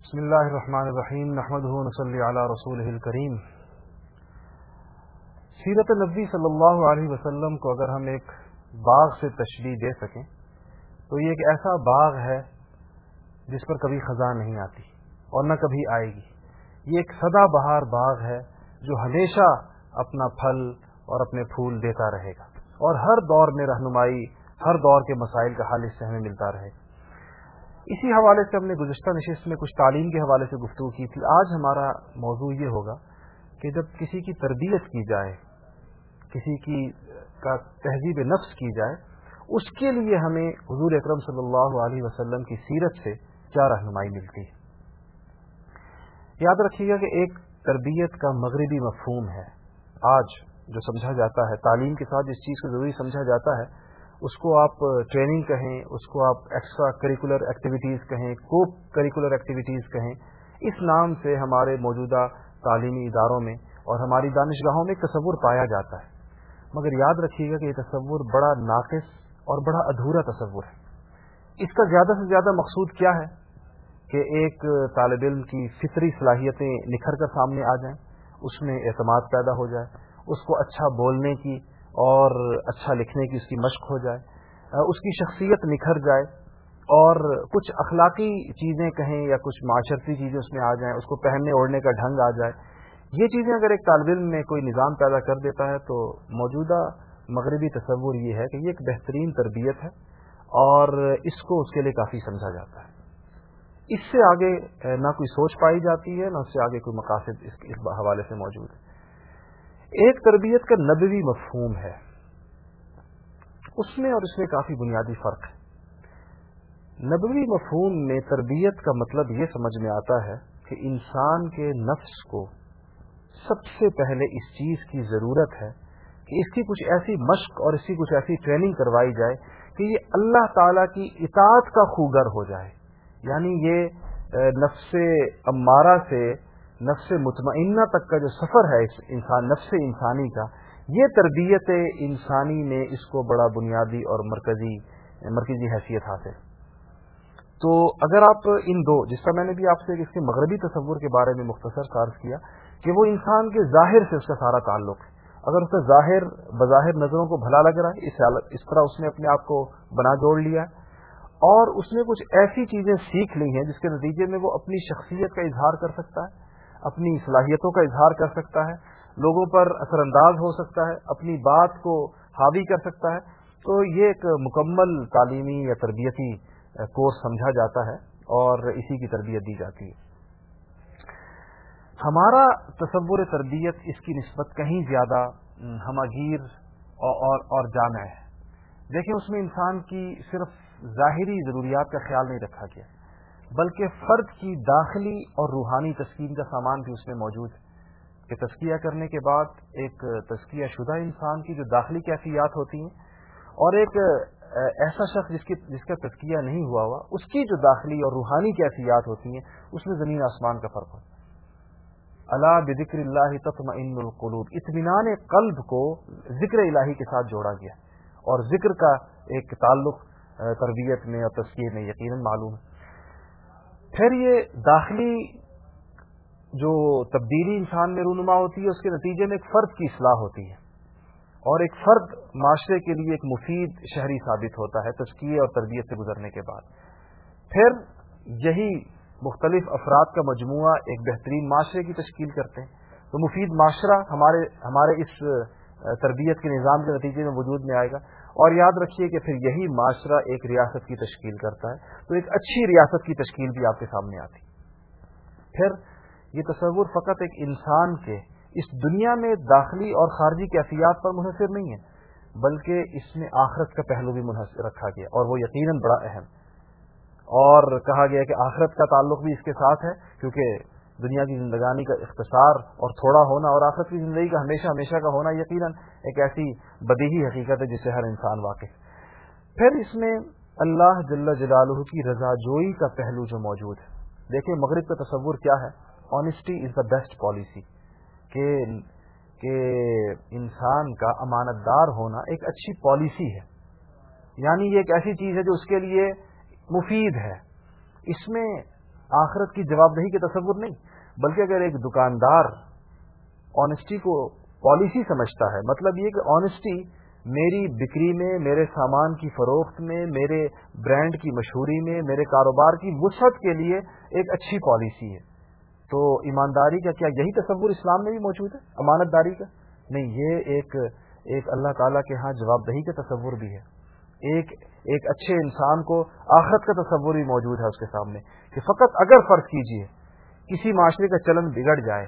بسم اللہ الرحمن الرحیم نحمد نصلی علی رسول الکریم سیرت نبی صلی اللہ علیہ وسلم کو اگر ہم ایک باغ سے تشریح دے سکیں، تو یہ ایک ایسا باغ ہے جس پر کبھی خزاں نہیں آتی اور نہ کبھی آئے گی۔ یہ ایک سدا بہار باغ ہے جو ہمیشہ اپنا پھل اور اپنے پھول دیتا رہے گا۔ اور ہر دور میں رہنمائی، ہر دور کے مسائل کا حل اس سے ہمیں ملتا رہے۔ اسی حوالے سے ہم نے گزشتہ نشست میں کچھ تعلیم کے حوالے سے گفتگو کی تھی۔ آج ہمارا موضوع یہ ہوگا کہ جب کسی کی تربیت کی جائے، کسی کی کا تہذیب نفس کی جائے، اس کے لیے ہمیں حضور اکرم صلی اللہ علیہ وسلم کی سیرت سے کیا رہنمائی ملتی؟ یاد رکھیے گا کہ ایک تربیت کا مغربی مفہوم ہے۔ آج جو سمجھا جاتا ہے، تعلیم کے ساتھ جس چیز کو ضروری سمجھا جاتا ہے، اس کو آپ ٹریننگ کہیں، اس کو آپ ایکسٹرا کریکولر ایکٹیویٹیز کہیں، کو کریکولر ایکٹیویٹیز کہیں، اس نام سے ہمارے موجودہ تعلیمی اداروں میں اور ہماری دانشگاہوں میں ایک تصور پایا جاتا ہے۔ مگر یاد رکھیے گا کہ یہ تصور بڑا ناقص اور بڑا ادھورا تصور ہے۔ اس کا زیادہ سے زیادہ مقصود کیا ہے؟ کہ ایک طالب علم کی فطری صلاحیتیں نکھر کر سامنے آ جائیں، اس میں اعتماد پیدا ہو جائے اس کو اچھا بولنے کی اور اچھا لکھنے کی اس کی مشق ہو جائے اس کی شخصیت نکھر جائے اور کچھ اخلاقی چیزیں کہیں یا کچھ معاشرتی چیزیں اس میں آ جائیں، اس کو پہننے اوڑھنے کا ڈھنگ آ جائے، یہ چیزیں اگر ایک طالب علم میں کوئی نظام پیدا کر دیتا ہے تو موجودہ مغربی تصور یہ ہے کہ یہ ایک بہترین تربیت ہے اور اس کو اس کے لیے کافی سمجھا جاتا ہے۔ اس سے آگے نہ کوئی سوچ پائی جاتی ہے، نہ اس سے آگے کوئی مقاصد اس حوالے سے موجود ہے۔ ایک تربیت کا نبوی مفہوم ہے۔ اس میں اور اس میں کافی بنیادی فرق ہے۔ نبوی مفہوم میں تربیت کا مطلب یہ سمجھ میں آتا ہے کہ انسان کے نفس کو سب سے پہلے اس چیز کی ضرورت ہے کہ اس کی کچھ ایسی مشق اور اس کی کچھ ایسی ٹریننگ کروائی جائے کہ یہ اللہ تعالی کی اطاعت کا خوگر ہو جائے۔ یعنی یہ نفس امارہ سے نفس مطمئنہ تک کا جو سفر ہے انسان نفس انسانی کا، یہ تربیت انسانی میں اس کو بڑا بنیادی اور مرکزی مرکزی حیثیت حاصل۔ تو اگر آپ ان دو جس کا میں نے بھی آپ سے اس کے مغربی تصور کے بارے میں مختصر قارض کیا، کہ وہ انسان کے ظاہر سے اس کا سارا تعلق ہے۔ اگر اس کا ظاہر بظاہر نظروں کو بھلا لگ رہا ہے اس طرح اس نے اپنے آپ کو بنا جوڑ لیا ہے۔ اور اس نے کچھ ایسی چیزیں سیکھ لی ہیں جس کے نتیجے میں وہ اپنی شخصیت کا اظہار کر سکتا ہے۔ اپنی صلاحیتوں کا اظہار کر سکتا ہے، لوگوں پر اثر انداز ہو سکتا ہے، اپنی بات کو حاوی کر سکتا ہے۔ تو یہ ایک مکمل تعلیمی یا تربیتی کورس سمجھا جاتا ہے اور اسی کی تربیت دی جاتی ہے۔ ہمارا تصور تربیت اس کی نسبت کہیں زیادہ ہماگیر اور اور جامع ہے۔ دیکھیں، اس میں انسان کی صرف ظاہری ضروریات کا خیال نہیں رکھا گیا۔ بلکہ فرد کی داخلی اور روحانی تسکین کا سامان بھی اس میں موجود ہے۔ کہ تسکیہ کرنے کے بعد ایک تسکیہ شدہ انسان کی جو داخلی کیفیات ہوتی ہیں اور ایک ایسا شخص جس کی جس کا تسکیہ نہیں ہوا ہوا، اس کی جو داخلی اور روحانی کیفیات ہوتی ہیں، اس میں زمین آسمان کا فرق ہوتا ہے۔ اللہ بکر اللہ تطمئن القلوب۔ اطمینان قلب کو ذکر الہی کے ساتھ جوڑا گیا اور ذکر کا ایک تعلق تربیت میں اور تسکیر میں یقیناً معلوم ہے۔ پھر یہ داخلی جو تبدیلی انسان میں رونما ہوتی ہے، اس کے نتیجے میں ایک فرد کی اصلاح ہوتی ہے۔ اور ایک فرد معاشرے کے لیے ایک مفید شہری ثابت ہوتا ہے تسکیے اور تربیت سے گزرنے کے بعد۔ پھر یہی مختلف افراد کا مجموعہ ایک بہترین معاشرے کی تشکیل کرتے ہیں۔ تو مفید معاشرہ ہمارے ہمارے اس تربیت کے نظام کے نتیجے میں وجود میں آئے گا۔ اور یاد رکھیے کہ پھر یہی معاشرہ ایک ریاست کی تشکیل کرتا ہے، تو ایک اچھی ریاست کی تشکیل بھی آپ کے سامنے آتی۔ پھر یہ تصور فقط ایک انسان کے اس دنیا میں داخلی اور خارجی کیفیات پر منحصر نہیں ہے، بلکہ اس میں آخرت کا پہلو بھی منحصر رکھا گیا، اور وہ یقیناً بڑا اہم۔ اور کہا گیا کہ آخرت کا تعلق بھی اس کے ساتھ ہے، کیونکہ دنیا کی زندگانی کا اختصار اور تھوڑا ہونا اور آخرت کی زندگی کا ہمیشہ ہمیشہ کا ہونا یقیناً ایک ایسی بدیہی حقیقت ہے جس سے ہر انسان واقف پھر اس میں اللہ جل جلالہ کی رضا جوئی کا پہلو جو موجود ہے۔ دیکھیں مغرب کا تصور کیا ہے؟ Honesty is the best policy کہ انسان کا امانت دار ہونا ایک اچھی پالیسی ہے۔ یعنی یہ ایک ایسی چیز ہے جو اس کے لیے مفید ہے۔ اس میں آخرت کی جواب دہی کے تصور نہیں، بلکہ اگر ایک دکاندار آنےسٹی کو پالیسی سمجھتا ہے مطلب یہ کہ آنےسٹی میری بکری میں، میرے سامان کی فروخت میں، میرے برانڈ کی مشہوری میں، میرے کاروبار کی وسعت کے لیے ایک اچھی پالیسی ہے۔ تو ایمانداری کا کیا یہی تصور اسلام میں بھی موجود ہے؟ امانت داری کا؟ نہیں، یہ ایک ایک اللہ تعالیٰ کے ہاں جواب دہی کا تصور بھی ہے۔ ایک ایک اچھے انسان کو آخرت کا تصور بھی موجود ہے اس کے سامنے کہ فقط اگر فرض کیجیے کسی معاشرے کا چلن بگڑ جائے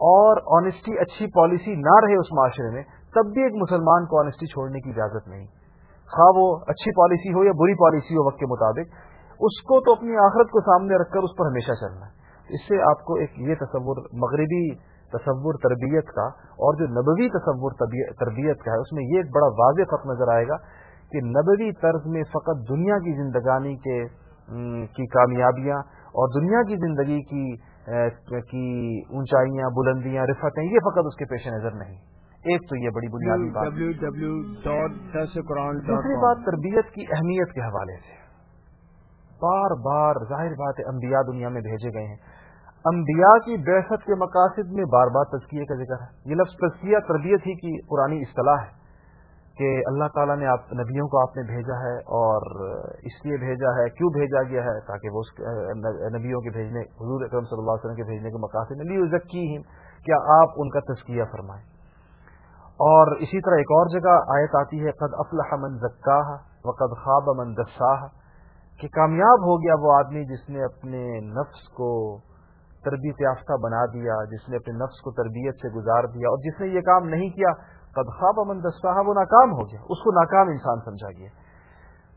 اور آنےسٹی اچھی پالیسی نہ رہے اس معاشرے میں، تب بھی ایک مسلمان کو آنےسٹی چھوڑنے کی اجازت نہیں۔ خواہ وہ اچھی پالیسی ہو یا بری پالیسی ہو وقت کے مطابق، اس کو تو اپنی آخرت کو سامنے رکھ کر اس پر ہمیشہ چلنا ہے۔ اس سے آپ کو ایک یہ تصور، مغربی تصور تربیت کا اور جو نبوی تصور تربیت کا ہے، اس میں یہ ایک بڑا واضح فرق نظر آئے گا کہ نبوی طرز میں فقط دنیا کی زندگانی کے کی کامیابیاں اور دنیا کی زندگی کی کی اونچائیاں بلندیاں رفتیں یہ فقط اس کے پیش نظر نہیں۔ ایک تو یہ بڑی بنیادی بات۔ دوسری بات تربیت کی اہمیت کے حوالے سے۔ بار بار ظاہر بات ہے انبیاء دنیا میں بھیجے گئے ہیں۔ انبیاء کی بحثت کے مقاصد میں بار بار تزکیے کا ذکر ہے۔ یہ لفظ تزکیہ تربیت ہی کی پرانی اصطلاح ہے۔ کہ اللہ تعالیٰ نے آپ نبیوں کو آپ نے بھیجا ہے اور اس لیے بھیجا ہے، کیوں بھیجا گیا ہے؟ تاکہ وہ نبیوں کے بھیجنے حضور اکرم صلی اللہ علیہ وسلم کے بھیجنے کے مقاصد میں لی کیا آپ ان کا تزکیہ فرمائیں؟ اور اسی طرح ایک اور جگہ آیت آتی ہے، قد افلح من زکاہ و قد خواب من دساہ کہ کامیاب ہو گیا وہ آدمی جس نے اپنے نفس کو تربیت یافتہ بنا دیا، جس نے اپنے نفس کو تربیت سے گزار دیا، اور جس نے یہ کام نہیں کیا قد خواب امن دستہ وہ ناکام ہو گیا۔ اس کو ناکام انسان سمجھا گیا۔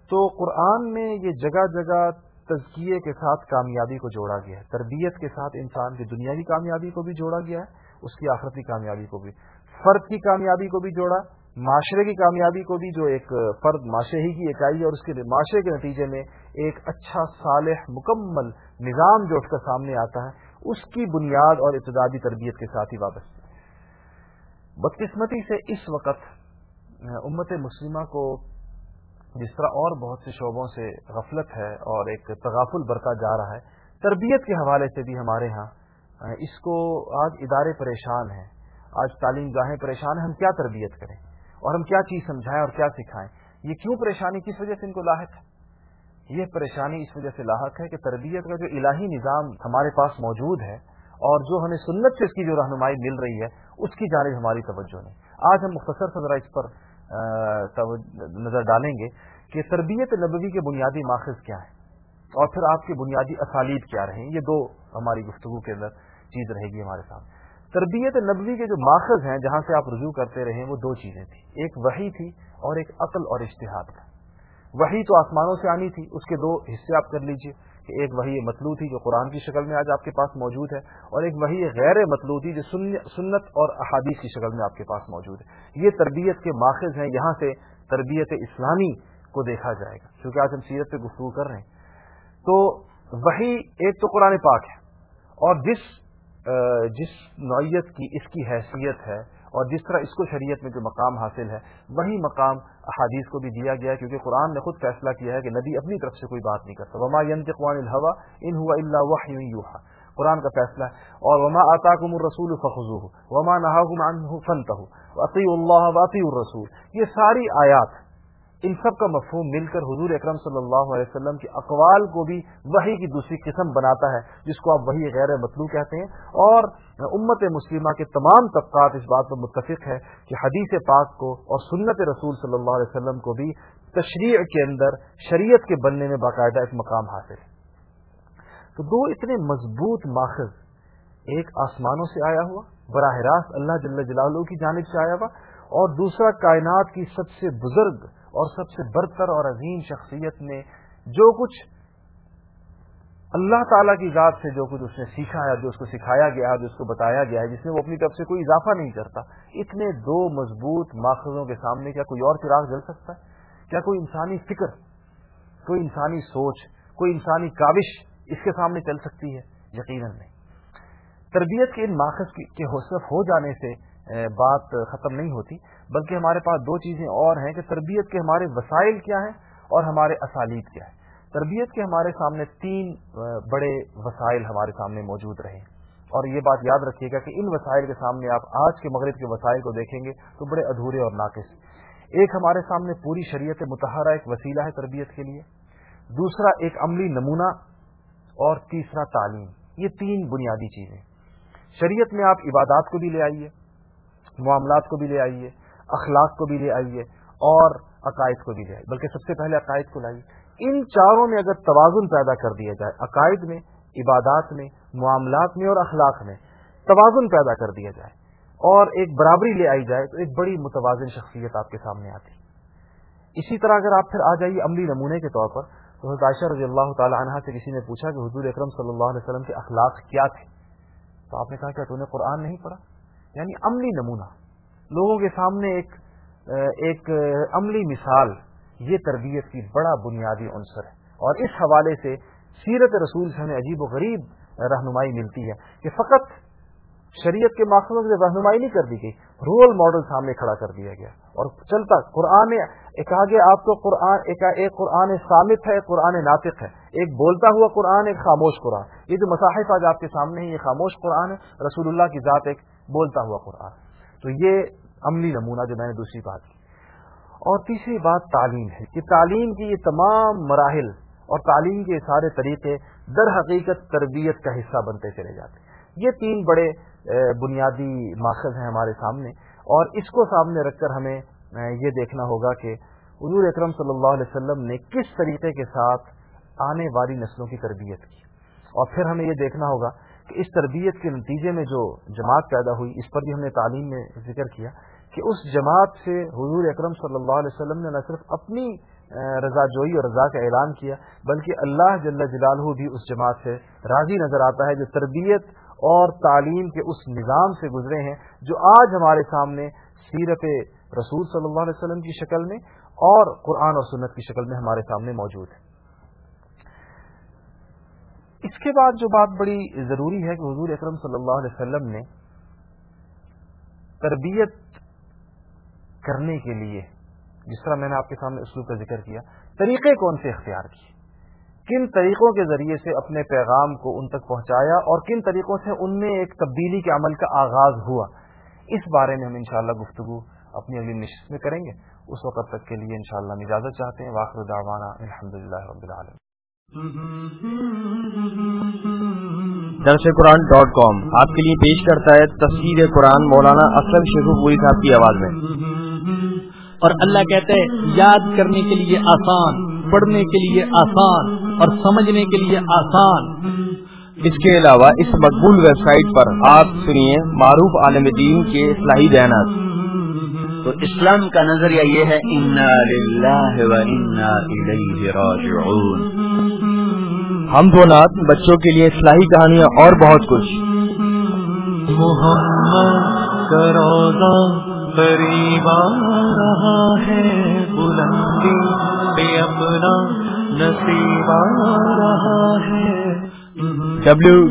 تو قرآن میں یہ جگہ جگہ تزکیے کے ساتھ کامیابی کو جوڑا گیا ہے۔ تربیت کے ساتھ انسان کی دنیا کی کامیابی کو بھی جوڑا گیا ہے۔ اس کی آخرتی کامیابی کو بھی۔ فرد کی کامیابی کو بھی جوڑا۔ معاشرے کی کامیابی کو بھی جو ایک فرد معاشرے ہی کی اکائی ہے اور اس کے معاشرے کے نتیجے میں ایک اچھا صالح، مکمل نظام جو اس کا سامنے آتا ہے، اس کی بنیاد اور ابتدادی تربیت کے ساتھ ہی وابستہ بدقسمتی سے اس وقت امت مسلمہ کو جس طرح اور بہت سے شعبوں سے غفلت ہے اور ایک تغافل برتا جا رہا ہے، تربیت کے حوالے سے بھی ہمارے ہاں اس کو آج ادارے پریشان ہیں، آج تعلیم گاہیں پریشان ہیں، ہم کیا تربیت کریں اور ہم کیا چیز سمجھائیں اور کیا سکھائیں، یہ کیوں پریشانی کس وجہ سے ان کو لاحق ہے؟ یہ پریشانی اس وجہ سے لاحق ہے کہ تربیت کا جو الہی نظام ہمارے پاس موجود ہے اور جو ہمیں سنت سے اس کی جو رہنمائی مل رہی ہے، اس کی جانب ہماری توجہ نہیں۔ آج ہم مختصر سے ذرا اس پر نظر ڈالیں گے کہ تربیت نبوی کے بنیادی ماخذ کیا ہے اور پھر آپ کے بنیادی اسالیب کیا رہیں۔ یہ دو ہماری گفتگو کے اندر چیز رہے گی ہمارے ساتھ۔ تربیت نبوی کے جو ماخذ ہیں، جہاں سے آپ رجوع کرتے رہے وہ دو چیزیں تھیں۔ ایک وہی تھی اور ایک عقل اور اشتہاد کا وہی تو آسمانوں سے آنی تھی، اس کے دو حصے آپ کر لیجیے۔ کہ ایک وہی مطلوع تھی جو قرآن کی شکل میں آج آپ کے پاس موجود ہے، اور ایک وہی غیر مطلوع تھی جو سنت اور احادیث کی شکل میں آپ کے پاس موجود ہے۔ یہ تربیت کے ماخذ ہیں، یہاں سے تربیت اسلامی کو دیکھا جائے گا۔ کیونکہ آج ہم سیرت پہ گفتگو کر رہے ہیں۔ تو وہی ایک تو قرآن پاک ہے، اور جس جس نوعیت کی، اس کی حیثیت ہے اور جس طرح اس کو شریعت میں جو مقام حاصل ہے، وہی مقام احادیث کو بھی دیا گیا ہے، کیونکہ قرآن نے خود فیصلہ کیا ہے کہ نبی اپنی طرف سے کوئی بات نہیں کرتا۔ وما ينتقوان الحوا ان ہوا اللہ وحی یوحا قرآن کا فیصلہ ہے۔ اور وما آتاکم الرسول فخذوه۔ وما نهاكم عنه فانتهوا واطيعوا اللہ واطيعوا الرسول۔ یہ ساری آیات ان سب کا مفہوم مل کر حضور اکرم صلی اللہ علیہ وسلم کے اقوال کو بھی وہی کی دوسری قسم بناتا ہے، جس کو آپ وہی غیر مطلوع کہتے ہیں۔ اور امت مسلمہ کے تمام طبقات اس بات پر متفق ہے کہ حدیث پاک کو اور سنت رسول صلی اللہ علیہ وسلم کو بھی تشریع کے اندر شریعت کے بننے میں باقاعدہ ایک مقام حاصل ہے۔ تو دو اتنے مضبوط ماخذ، ایک آسمانوں سے آیا ہوا، براہ راست اللہ جل جلالہ کی جانب سے آیا ہوا اور دوسرا کائنات کی سب سے بزرگ اور سب سے برتر اور عظیم شخصیت نے جو کچھ اللہ تعالیٰ کی ذات سے جو کچھ اس نے سیکھا ہے، جو اس کو سکھایا گیا ہے، جو اس کو بتایا گیا ہے، جس میں وہ اپنی طرف سے کوئی اضافہ نہیں کرتا۔ اتنے دو مضبوط ماخذوں کے سامنے کیا کوئی اور چراغ جل سکتا ہے؟ کیا کوئی انسانی فکر، کوئی انسانی سوچ، کوئی انسانی کاوش اس کے سامنے چل سکتی ہے؟ یقیناً نہیں۔ تربیت کے ان ماخذ کے حوصلف ہو جانے سے بات ختم نہیں ہوتی، بلکہ ہمارے پاس دو چیزیں اور ہیں کہ تربیت کے ہمارے وسائل کیا ہیں اور ہمارے اسالیب کیا ہے تربیت کے ہمارے سامنے تین بڑے وسائل ہمارے سامنے موجود رہے۔ اور یہ بات یاد رکھیے گا کہ ان وسائل کے سامنے آپ آج کے مغرب کے وسائل کو دیکھیں گے تو بڑے ادھورے اور ناقص۔ ایک ہمارے سامنے پوری شریعت متحرہ ایک وسیلہ ہے تربیت کے لیے، دوسرا ایک عملی نمونہ اور تیسرا تعلیم۔ یہ تین بنیادی چیزیں۔ شریعت میں آپ عبادات کو بھی لے آئیے۔ معاملات کو بھی لے آئیے، اخلاق کو بھی لے آئیے اور عقائد کو بھی لے آئیے۔ بلکہ سب سے پہلے عقائد کو لائیے۔ ان چاروں میں اگر توازن پیدا کر دیا جائے، عقائد میں، عبادات میں، معاملات میں اور اخلاق میں، توازن پیدا کر دیا جائے اور ایک برابری لے آئی جائے، تو ایک بڑی متوازن شخصیت آپ کے سامنے آتی۔ اسی طرح اگر آپ پھر آ جائیے عملی نمونے کے طور پر، تو حضرت عائشہ رضی اللہ تعالی عنہ سے کسی نے پوچھا کہ حضور اکرم صلی اللہ علیہ وسلم کے اخلاق کیا تھے؟ تو آپ نے کہا کہ تو نے قرآن نہیں پڑھا۔ یعنی عملی نمونہ۔ لوگوں کے سامنے ایک ایک عملی مثال، یہ تربیت کی بڑا بنیادی عنصر ہے۔ اور اس حوالے سے سیرت رسول سے ہمیں عجیب و غریب رہنمائی ملتی ہے کہ فقط شریعت کے مقصدوں سے رہنمائی نہیں کر دی گئی، رول ماڈل سامنے کھڑا کر دیا گیا۔ اور چلتا، قرآن ایک آگے آپ کو قرآن، ایک ایک قرآن سامت ہے ایک قرآن ناطق ہے۔ ایک بولتا ہوا قرآن، ایک خاموش قرآن۔ یہ جو مصاحف آج آپ کے سامنے ہے یہ خاموش قرآن ہے۔ رسول اللہ کی ذات ایک بولتا ہوا قرآن۔ تو یہ عملی نمونہ جو میں نے دوسری بات کی۔ اور تیسری بات تعلیم ہے کہ تعلیم کی یہ تمام مراحل اور تعلیم کے سارے طریقے در حقیقت تربیت کا حصہ بنتے چلے جاتے یہ تین بڑے بنیادی ماخذ ہیں ہمارے سامنے۔ اور اس کو سامنے رکھ کر ہمیں یہ دیکھنا ہوگا کہ حضور اکرم صلی اللہ علیہ وسلم نے کس طریقے کے ساتھ آنے والی نسلوں کی تربیت کی۔ اور پھر ہمیں یہ دیکھنا ہوگا کہ اس تربیت کے نتیجے میں جو جماعت پیدا ہوئی، اس پر بھی ہم نے تعلیم میں ذکر کیا کہ اس جماعت سے حضور اکرم صلی اللہ علیہ وسلم نے نہ صرف اپنی رضا جوئی اور رضا کا اعلان کیا، بلکہ اللہ جل جلالہ بھی اس جماعت سے راضی نظر آتا ہے، جو تربیت اور تعلیم کے اس نظام سے گزرے ہیں، جو آج ہمارے سامنے سیرت رسول صلی اللہ علیہ وسلم کی شکل میں اور قرآن اور سنت کی شکل میں ہمارے سامنے موجود ہے۔ اس کے بعد جو بات بڑی ضروری ہے کہ حضور اکرم صلی اللہ علیہ وسلم نے تربیت کرنے کے لیے، جس طرح میں نے آپ کے سامنے اسلوب کا ذکر کیا، طریقے کون سے اختیار کیے؟ کن طریقوں کے ذریعے سے اپنے پیغام کو ان تک پہنچایا اور کن طریقوں سے ان میں ایک تبدیلی کے عمل کا آغاز ہوا؟ اس بارے میں ہم انشاءاللہ گفتگو اپنی اگلی نشست میں کریں گے۔ اس وقت تک کے لیے انشاءاللہ ہم اجازت چاہتے ہیں۔ واخر دعوانا الحمد للہ رب العالم درس قرآن ڈاٹ کام آپ کے لیے پیش کرتا ہے تصویر قرآن مولانا اسلم شیخو پوری صاحب کی آواز میں۔ اور اللہ کہتے ہیں یاد کرنے کے لیے آسان پڑھنے کے لیے آسان اور سمجھنے کے لیے آسان۔ اس کے علاوہ اس مقبول ویب سائٹ پر آپ سنیے معروف عالم دین کے اصلاحی بیانات۔ تو اسلام کا نظریہ یہ ہے ہم دو نات بچوں کے لیے اصلاحی کہانیاں اور بہت کچھ۔ محمد قریب آ رہا ہے بلندی پہ اپنا نصیب آ رہا ہے۔ ڈبلو